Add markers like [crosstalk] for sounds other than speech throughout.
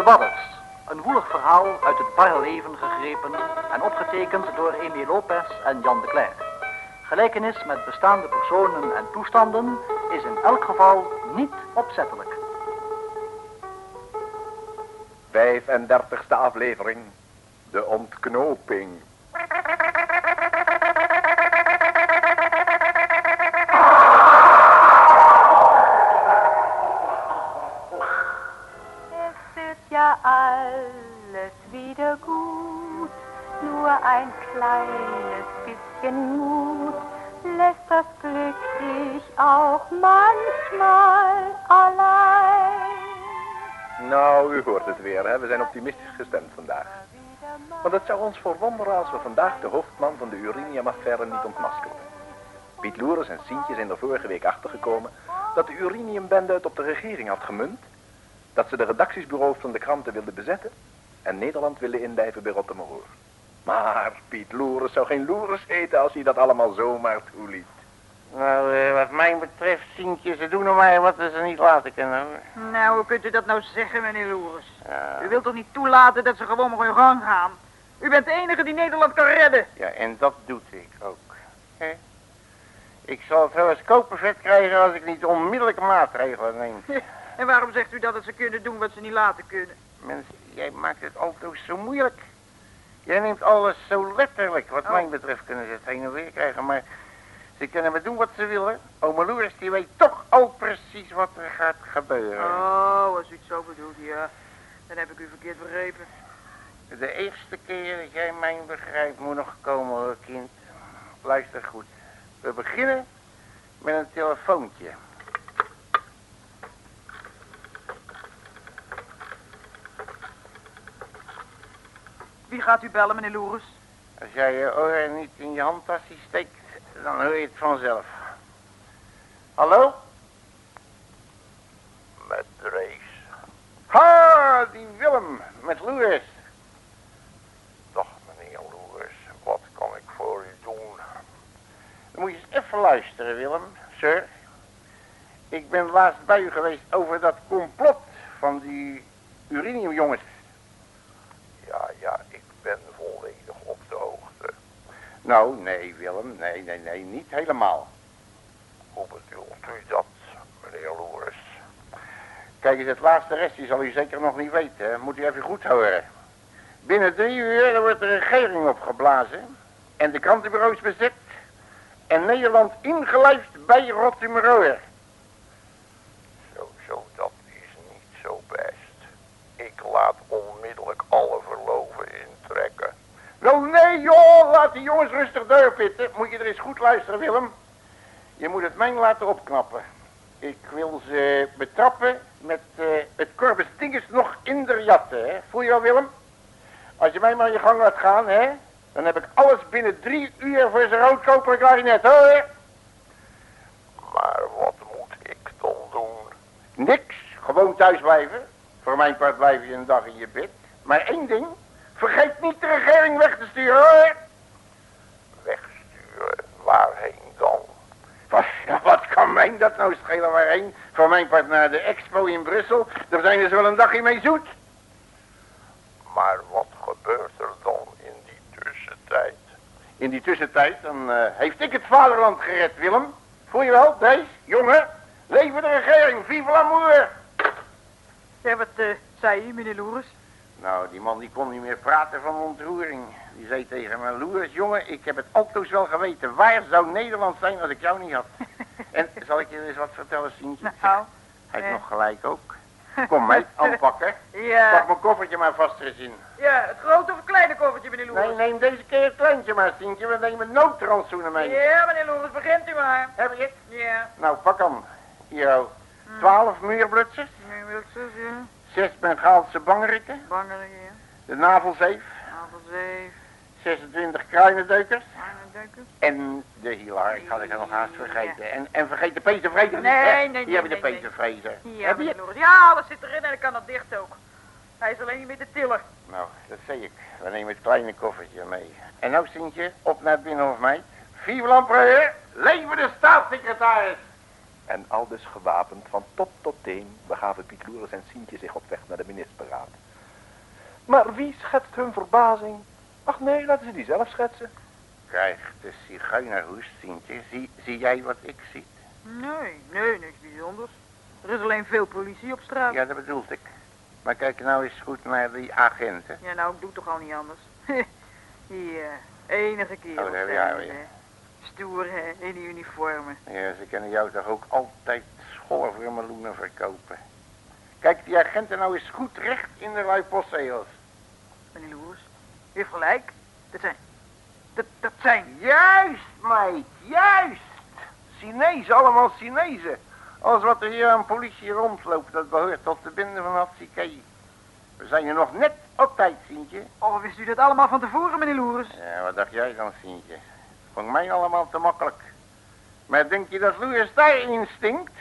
De Wadders. Een woelig verhaal uit het barre leven gegrepen en opgetekend door Emil Lopez en Jan de Klerk. Gelijkenis met bestaande personen en toestanden is in elk geval niet opzettelijk. 35e aflevering. De ontknoping. Kleines bisschen Mut lässt das Glück sich auch manchmal allein. Nou, u hoort het weer, hè? We zijn optimistisch gestemd vandaag. Want het zou ons verwonderen als we vandaag de hoofdman van de uraniumaffaire niet ontmaskelden. Piet Loeres en Sientje zijn er vorige week achtergekomen dat de uraniumbende het op de regering had gemunt, dat ze de redactiesbureaus van de kranten wilden bezetten en Nederland willen indijven bij Rottemeroer. Maar Piet Loeres zou geen Loeres eten als hij dat allemaal zomaar toeliet. Nou, eh, wat mij betreft, Sientje, ze doen er maar wat ze niet laten kunnen. hoor. Nou, hoe kunt u dat nou zeggen, meneer Loeres? Ja. U wilt toch niet toelaten dat ze gewoon maar hun gang gaan? U bent de enige die Nederland kan redden. ja, en dat doet ik ook. Hè? Ik zal het wel eens kopervet krijgen als ik niet onmiddellijke maatregelen neem. [laughs] En waarom zegt u dat ze kunnen doen wat ze niet laten kunnen? Mensen, jij maakt het altijd zo moeilijk. Jij neemt alles zo letterlijk. Wat Oh. mij betreft kunnen ze het heen en weer krijgen, maar ze kunnen maar doen wat ze willen. Ome Loeres, die weet toch al precies wat er gaat gebeuren. Oh, als u het zo bedoelt, ja. Dan heb ik u verkeerd begrepen. De eerste keer dat jij mij begrijpt moet nog komen, hoor, kind. Luister goed. We beginnen met een telefoontje. Wie gaat u bellen, meneer Loeres? Als jij je oren niet in je handtasje steekt, dan hoor je het vanzelf. Hallo? Met Drees. Ha, die Willem, met Loeres. Dag meneer Loeres, wat kan ik voor u doen? Dan moet je eens even luisteren, Willem, sir. Ik ben laatst bij u geweest over dat complot van die uraniumjongens. Ja, ja, ik ben volledig op de hoogte. Nou, nee, Willem, nee, nee, nee, niet helemaal. Hoe bedoelt u dat, meneer Loeres? Kijk eens, het laatste restje zal u zeker nog niet weten, hè? moet u even goed horen. Binnen drie uur dan wordt de regering opgeblazen en de krantenbureaus bezet en Nederland ingelijfd bij Rottimeroer. Zo, zo, dat is niet zo best. Ik laat onmiddellijk alle verloven intrekken. Nou nee joh, laat die jongens Moet je er eens goed luisteren Willem. Je moet het mijn laten opknappen. Ik wil ze betrappen met eh, het Dinges nog in de jatten, hè. Voel je wel Willem? Als je mij maar je gang laat gaan, hè, dan heb ik alles binnen drie uur voor zijn roodkoperen klarinet, hoor. Maar wat moet ik dan doen? Niks, gewoon thuis blijven. Voor mijn part blijf je een dag in je bed. Maar één ding, vergeet niet de regering weg te sturen, hoor. Waarheen dan? Wat, wat kan mij dat nou schelen waarheen? Voor mijn part naar de expo in Brussel. Daar zijn ze wel een dagje mee zoet. Maar wat gebeurt er dan in die tussentijd? In die tussentijd, dan eh, heeft ik het vaderland gered, Willem. Voel je wel, deze, jongen? Leven de regering, vive l'amour! Ja, wat eh, zei u, meneer Loeres? Nou, die man die kon niet meer praten van ontroering. Die zei tegen me, Loeres, jongen, ik heb het altoos wel geweten. Waar zou Nederland zijn als ik jou niet had? [laughs] en zal ik je eens wat vertellen, Sientje? Nou, Hij heeft nog gelijk ook. Kom mee, [laughs] aanpakken. Pak ja. mijn koffertje maar vast eens in. Ja, het grote of het kleine koffertje, meneer Loeres? Nee, neem deze keer het kleintje maar, Sientje. We nemen noodrantsoenen mee. Ja, meneer Loeres, begint u maar. Heb je het? Ja. Nou, pak hem. Hier, oh. Twaalf muurblutsers. Zo zien. Zes Bengaalse bangerikken. Bangeren hier. De navelzeef. Appelzeef. 26 kruinendeukers. En de hielaar, ik had het er nog haast vergeten. En, en vergeet de petervrezer niet, Nee, hè? nee, nee, Hier heb je de nee, nee. petervrezer. Ja, heb je. Ja, alles zit erin en ik kan dat dicht ook. Hij is alleen niet meer te tillen. Nou, dat zie ik. We nemen het kleine koffertje mee. En nou, Sintje, op naar het binnenhof, meid. Vive l'empereur, leven de staatssecretaris! En aldus gewapend van top tot teen begaven Piet Loeres en Sientje zich op weg naar de ministerraad. Maar wie schetst hun verbazing? Ach nee, laten ze die zelf schetsen. Krijgt de zigeunerhoest, Sintje. Zie, zie jij wat ik zie? Nee, nee, niks bijzonders. Er is alleen veel politie op straat. Ja, dat bedoelde ik. Maar kijk nou eens goed naar die agenten. Ja, nou, ik doe toch al niet anders. [laughs] die eh, enige keer. Oh, daar ja, ja. Stoer, hè, in die uniformen. Ja, ze kunnen jou toch ook altijd scholen voor meloenen verkopen. Kijk die agenten nou eens goed recht in de lui postzegels. Meneer Loers, u heeft gelijk. Dat zijn... Dat, dat zijn... Juist, meid, juist. Chinezen, allemaal Chinezen. Alles wat er hier aan politie rondloopt, dat behoort tot de binden van Hatsikei. We zijn er nog net op tijd, Sintje. Oh, wist u dat allemaal van tevoren, meneer Loers? Ja, wat dacht jij dan, Sintje? Vond mij allemaal te makkelijk. Maar denk je dat Loers daar instinct?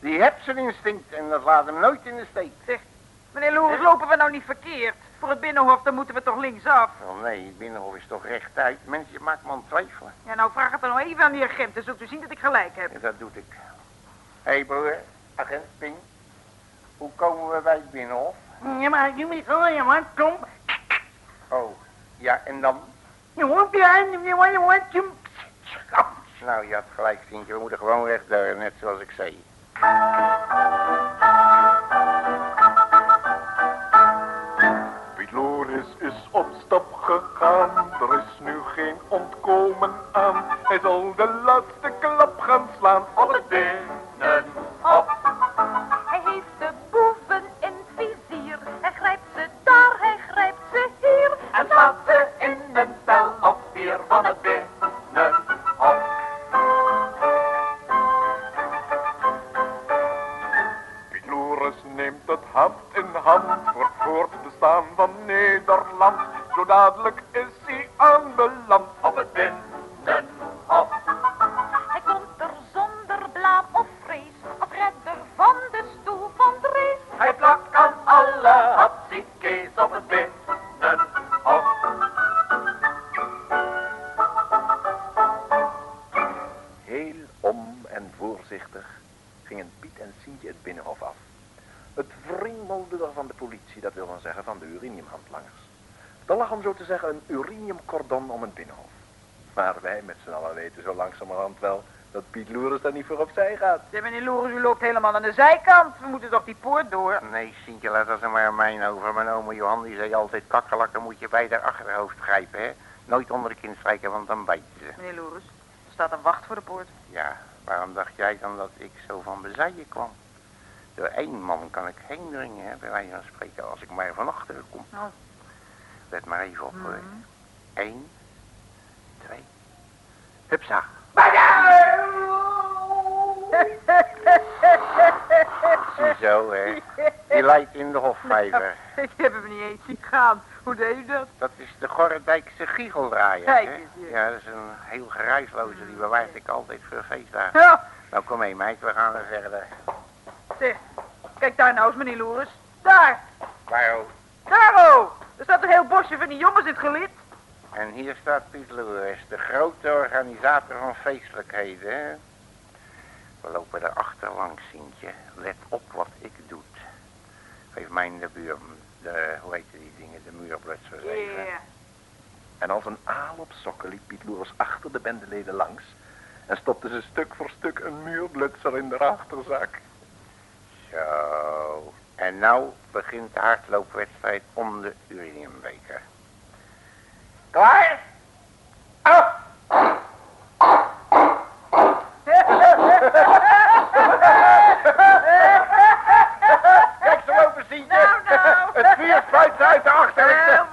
Die hebt zijn instinct en dat laat hem nooit in de steek. Zeg, meneer Loers, lopen we nou niet verkeerd? Voor het binnenhof, dan moeten we toch linksaf? Oh nee, het binnenhof is toch rechtuit. Mensen, je maakt me aan twijfelen. Ja, nou vraag het dan nog even aan die agent. Dan zult u zien dat ik gelijk heb. Ja, dat doe ik. Hé hey, broer, agent Ping. Hoe komen we bij het binnenhof? Ja, maar je moet wel, je man, kom. Oh, ja, en dan? Je moet je aan, je moet, je moet, je Nou, je had gelijk, Sintje. We moeten gewoon rechtdoor, net zoals ik zei. Piet Loris is op stap gegaan, er is nu geen ontkomen aan. Hij zal de laatste klap gaan slaan op het van het binnenhof. Piet Loris neemt het hand in hand voor het voortbestaan van Nederland. Zo dadelijk uriniumhandlangers. Er lag om zo te zeggen een uriniumcordon om het binnenhof. Maar wij met z'n allen weten zo langzamerhand wel dat Piet Loeres daar niet voor opzij gaat. Ja, meneer Loers, u loopt helemaal aan de zijkant. We moeten toch die poort door? Nee, Sintje, laat dat er maar aan mij over. Mijn oma Johan die zei altijd, kakkelakken moet je bij de achterhoofd grijpen, hè. Nooit onder de kin strijken, want dan bijten ze. Meneer Loers, er staat een wacht voor de poort. Ja, waarom dacht jij dan dat ik zo van bezijden kwam? Door één man kan ik heen dringen, hè, bij wijze van spreken, als ik maar van achteren kom. Oh. Let maar even op, hoor. Mhm. Eén, twee, hupsa. [laughs] Ziezo, hè. Die lijkt in de hofvijver. Ik heb hem niet eens zien gaan. Hoe deed u dat? Dat is de Gorredijkse giecheldraaier, Kijk eens. Ja, dat is een heel geruisloze, die bewaart ik altijd voor feestdagen. Ja, Nou, kom mee, meid, we gaan weer verder. Zeg. Kijk daar nou eens, meneer Loers. Daar, Waar ook. daar oh. Er staat een heel bosje van die jongens in het gelid. En hier staat Piet Loers, de grote organisator van feestelijkheden, hè? We lopen er achterlangs, Sintje. Let op wat ik doe. Geef mij in de buur, de, hoe heet die dingen, de even. En als een aal op sokken liep Piet Loeres achter de bendeleden langs en stopte ze stuk voor stuk een muurblutser in de achterzak. Zo. En nou begint de hardloopwedstrijd om de uriniumbeker. Klaar? Af! Kijk ze lopen, Sientje. Nou, nou. Het vuur spuit ze uit de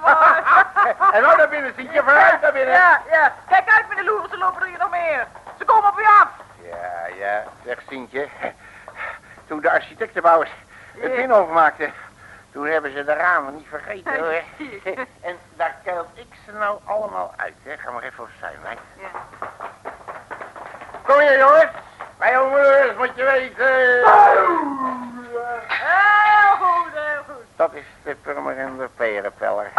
mooi. en nou naar binnen, Sientje. Vooruit naar binnen. Ja, ja. Kijk uit, meneer Loers, er lopen er hier nog meer. Ze komen op u af. Ja, ja, zeg Sientje. Toen de architectenbouwers het binnenhof maakten, toen hebben ze de ramen niet vergeten hoor. [laughs] En daar kuil ik ze nou allemaal uit, hè. Ga maar even opzij, meid. Ja. Kom hier, jongens. Bij jongens, moet je weten. Heel goed, heel goed. Dat is de Purmerender perenpeller. [laughs]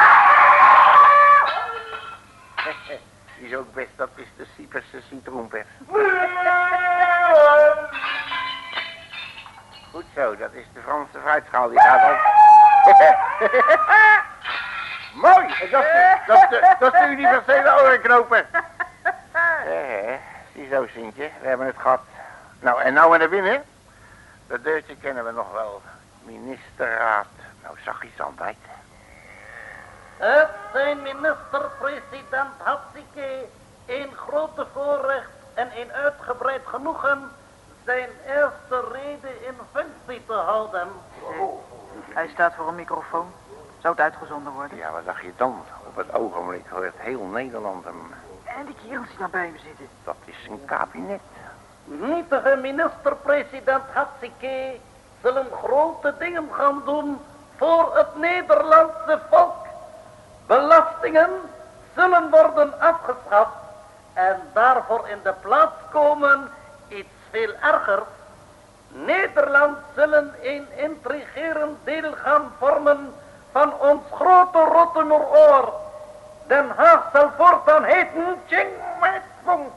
Die is ook best, dat is de Cyperse citroenpers. Goed zo, dat is de Franse fruitschaal. Die gaat ook... [laughs] Mooi. Dat is de, dat is de, dat is de universele orenknoper. Eh, ziezo, Sintje. We hebben het gehad. Nou, en nou naar binnen. Dat deurtje kennen we nog wel. Ministerraad. Nou, zag je altijd. Het zijn minister-president hartstikke een grote voorrecht en een uitgebreid genoegen zijn eerste reden in functie te houden. Hij staat voor een microfoon. Zou het uitgezonden worden? Ja, wat dacht je dan? Op het ogenblik hoort heel Nederland hem. En die kerels die dan bij me zitten. Dat is een kabinet. Nietige minister-president Hatsike zullen grote dingen gaan doen voor het Nederlandse volk. Belastingen zullen worden afgeschaft en daarvoor in de plaats komen iets veel ergers. Nederland zullen een intrigerend deel gaan vormen van ons grote Rottemeroor. Den Haag zal voortaan heten Tjingmetpong.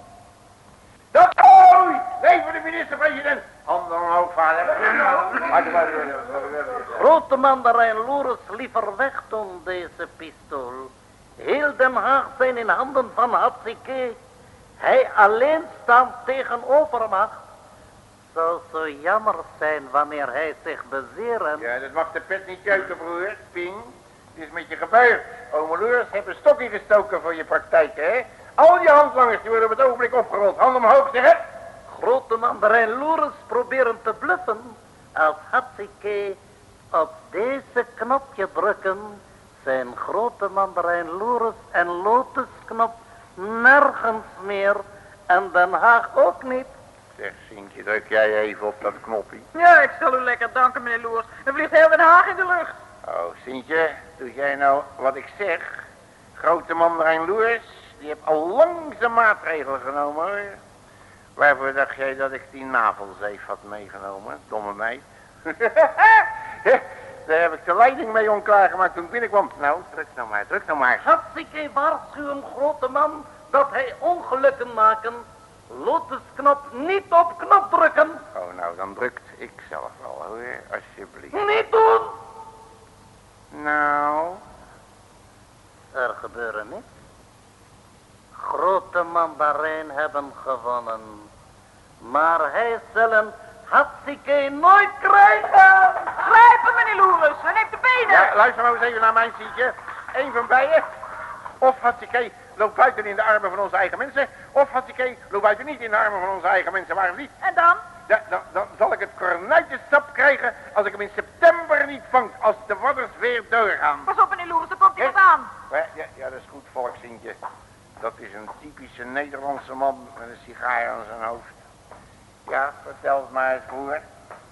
Dat ooit! Leven de minister-president! Handen omhoog, vader. Grote mandarijn Loris liever weg toen deze pistool. Heel Den Haag zijn in handen van Hatsike. Hij alleen staat tegen overmacht. Zou zo jammer zijn wanneer hij zich bezeren. Ja, dat mag de pet niet juichen, broer. Ping. Het is met je gebeurd. Ome Loers heeft een stokje gestoken voor je praktijk, hè? Al je handlangers die worden op het ogenblik opgerold. Hand omhoog, zeg het. Grote mandarijn Loris proberen te bluffen. Als Hatsike op deze knopje drukken, zijn grote mandarijn Loris en Lotusknop nergens meer. En Den Haag ook niet. Zeg, Sintje, druk jij even op dat knopje. Ja, ik zal u lekker danken, meneer Loers. Dan vliegt heel Den Haag in de lucht. Oh, Sintje, doe jij nou wat ik zeg? Grote mandarijn Loers, die heeft al lang zijn maatregelen genomen, hoor. Waarvoor dacht jij dat ik die navelzeef had meegenomen, domme meid? [laughs] Daar heb ik de leiding mee onklaargemaakt toen ik binnenkwam. Nou, druk nou maar, druk nou maar. Hatsike waarschuwen, grote man, dat hij ongelukken maken. Lotusknop niet op knop drukken. Oh, nou, dan drukt ik zelf wel, hoor, alsjeblieft. Niet doen. Nou, Er gebeuren niets. Grote mandarijn hebben gewonnen. Maar hij zullen Hatsike nooit krijgen. Meneer Loers. Hij neemt de benen. ja, luister nou eens even naar mijn Sintje. Eén van beiden. Of Hatsike loopt buiten in de armen van onze eigen mensen. Of Hatsike loopt buiten niet in de armen van onze eigen mensen. Waarom niet? En dan? Ja, dan, dan zal ik het kornuitjesap krijgen als ik hem in september niet vang. Als de wadders weer doorgaan. Pas op, meneer Loers. Er komt iemand aan. Ja, ja, ja, dat is goed volk, Sintje. Dat is een typische Nederlandse man met een sigaar aan zijn hoofd. Ja, vertel het maar eens, broer.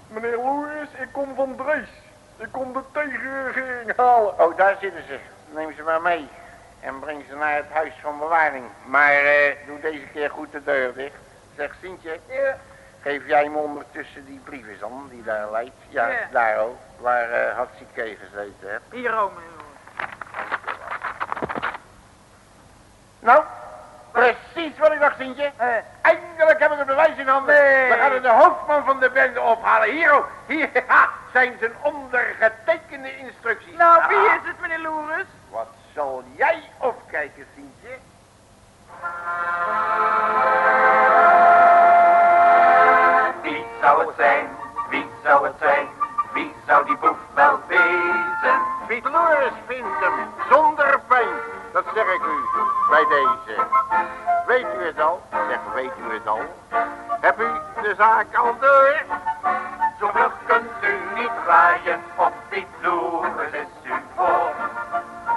Meneer Louis, ik kom van Drees. Ik kom de tegenregering halen. Oh, daar zitten ze. Neem ze maar mee. En breng ze naar het huis van bewaring. Maar eh, doe deze keer goed de deur dicht. Zeg, Sintje. Geef jij me ondertussen die brief eens aan, die daar lijkt. Ja, Ja. daar ook. Waar eh had Sieke gezeten, hè? Hier, ook. Nou, precies wat ik dacht, Sintje. Eh, Eindelijk heb ik het bewijs in handen. Nee. We gaan de hoofdman van de bende ophalen. Hier, oh, hier [laughs] ha, zijn zijn ondergetekende instructies. nou, wie Ah, is het, meneer Loers? Wat zal jij opkijken, Sintje? Zaak al door? Zo vlug kunt u niet draaien, op die vloer is u voor.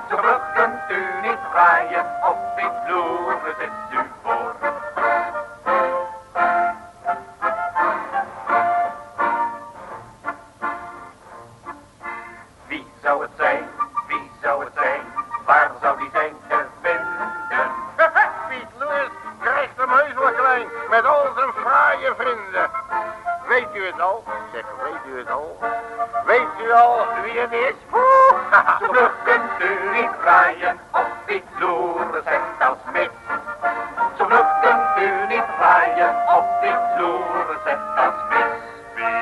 Zo vlug kunt u niet draaien, op die vloer is u voor. Wie zou het zijn? Het is? Zo vlug kunt u niet draaien, op die vloer zegt als mis. Zo vlug u niet draaien, op die vloer zegt als mis. Wie?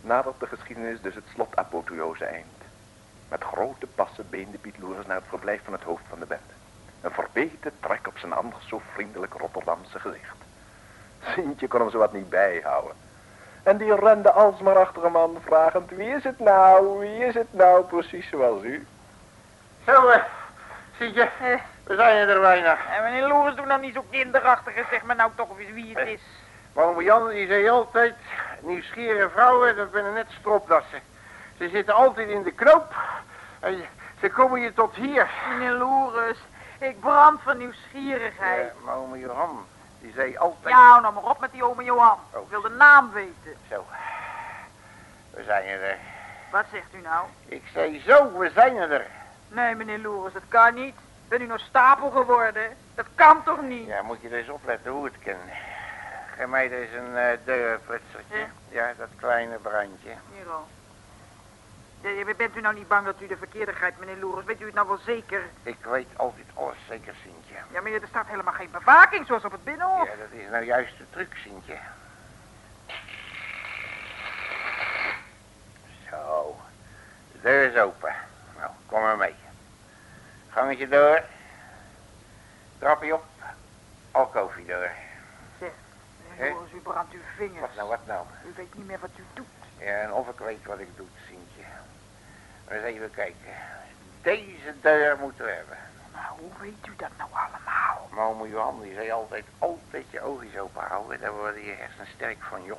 nadert de geschiedenis dus het slot apotheose eind. Met grote passen beende Piet Loeres naar het verblijf van het hoofd van de bende. Een verbeten trek op zijn anders zo vriendelijk Rotterdamse gezicht. Sintje kon hem zowat niet bijhouden. En die rende alsmaar achter een man, vragend, wie is het nou, wie is het nou, precies zoals u. Zo, eh, zie je, Eh, we zijn er bijna. en meneer Loeres, doe nou niet zo kinderachtig en zeg maar nou toch eens wie het is. Maar oom Jan die zei altijd, nieuwsgierige vrouwen, dat zijn net stropdassen. Ze zitten altijd in de knoop en ze komen je tot hier. Meneer Loeres, ik brand van nieuwsgierigheid. Ja, maar oom Johan, die zei altijd... Ja, hou nou maar op met die ome Johan. Oh. Ik wil de naam weten. Zo, we zijn er. Wat zegt u nou? Ik zei zo, we zijn er. Nee, meneer Loeres, dat kan niet. Ben u nou stapel geworden? Dat kan toch niet? Ja, moet je dus opletten hoe het kan. Geef mij dus een uh, deurprutsertje. Ja, dat kleine brandje. Hier al. Bent u nou niet bang dat u de verkeerde grijpt, meneer Loeres? Weet u het nou wel zeker? Ik weet altijd alles zeker, Sintje. Ja, maar er staat helemaal geen bewaking zoals op het binnenhof. Ja, dat is nou juist de truc, Sintje. Zo. De deur is open. Nou, kom maar mee. Gangetje door. Trapje op. Alkoofje door. Zeg, meneer Loeres, u brandt uw vingers. Wat nou, wat nou? U weet niet meer wat u doet. Ja, en of ik weet wat ik doe, Sintje. Maar eens even kijken. Deze deur moeten we hebben. Nou, hoe weet u dat nou allemaal? Maar oom Johan, die zei altijd, altijd je oogjes open houden. Daar worden je hersenen sterk van, joh.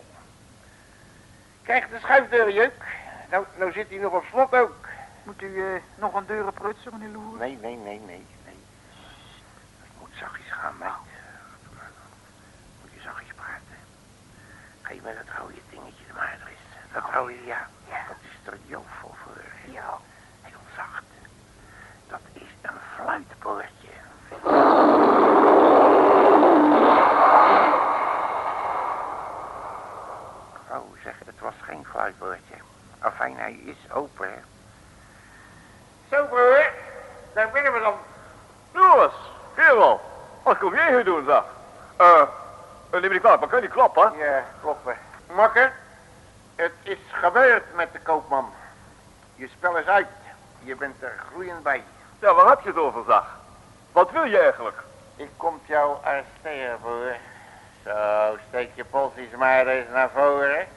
Kijk, de schuifdeur, jeuk. Nou, nou zit hij nog op slot ook. Moet u eh, nog een deuren prutsen, meneer Loeres? Nee, nee, nee, nee, nee. Het moet zachtjes gaan, meid. Moet je zachtjes praten. Geef me dat rode dingetje er maar er is. Dat rode, ja. Dat is er jovel voor. Ja. Heel zacht. Dat is een fluitpoortje. Oh, zeg, het was geen fluitpoortje. Afijn, hij is open, hè. Zo, broer. Daar beginnen we dan. Loeres, kerel, wat kom jij hier doen, zeg? Eh, uh, neem me kwalijk, maar kan je niet klappen? Ja, kloppen. Makker, het is gebeurd met de koopman. Je spel is uit. Je bent er groeiend bij. Ja, waar heb je het over, zeg? Wat wil je eigenlijk? Ik kom jou arresteren, broer. Zo, steek je polsjes maar eens naar voren.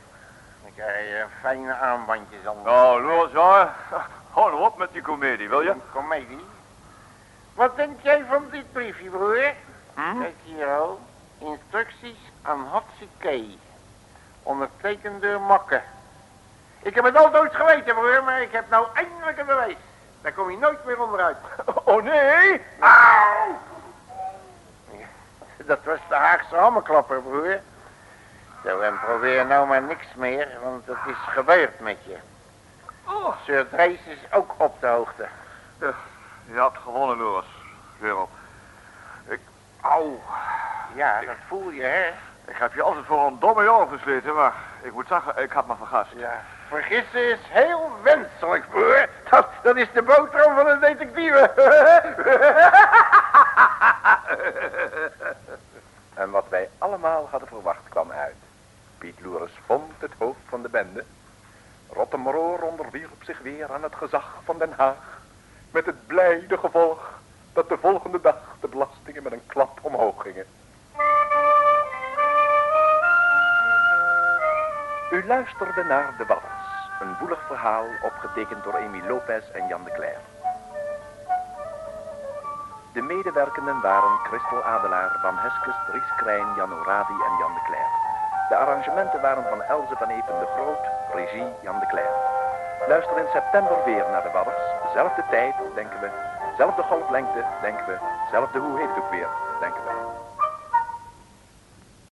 Dan krijg je een fijne armbandjes aan. Nou, Loeres, ja, hou nou op met die komedie, wil je? Comedie. Wat denk jij van dit briefje, broer? Hm? Kijk hier al. Instructies aan Hatsikee. Ondertekend door Makke. Ik heb het altijd geweten, broer, maar ik heb nou eindelijk een bewijs. Daar kom je nooit meer onderuit. [laughs] Oh nee! Auw! Dat was de Haagse hammerklapper, broer. Zo, en probeer nou maar niks meer, want het is gebeurd met je. Oh, Sir Drees is ook op de hoogte. je had gewonnen, Loeres, kerel. Ik, au, Ja, dat voel je, hè? ik heb je altijd voor een domme jongen versleten, maar ik moet zeggen, ik had me vergast. Ja, vergissen is heel wenselijk, broer. Dat, dat is de boterham van een detectieve. [laughs] En wat wij allemaal hadden verwacht kwam uit. Piet Loeres vond het hoofd van de bende. Rottemroor onderwierp zich weer aan het gezag van Den Haag. Met het blijde gevolg dat de volgende dag de belastingen met een klap omhoog gingen. U luisterde naar De Wadders, een woelig verhaal opgetekend door Amy Lopez en Jan de Cler. De medewerkenden waren Christel Adelaar, Van Heskes, Dries Krijn, Jan Oradi en Jan de Cler. De arrangementen waren van Elze van Epen de Groot, regie Jan de Cler. Luister in september weer naar de Wadders. Zelfde tijd, denken we. Zelfde golflengte, denken we. Zelfde hoe heet het ook weer, denken we.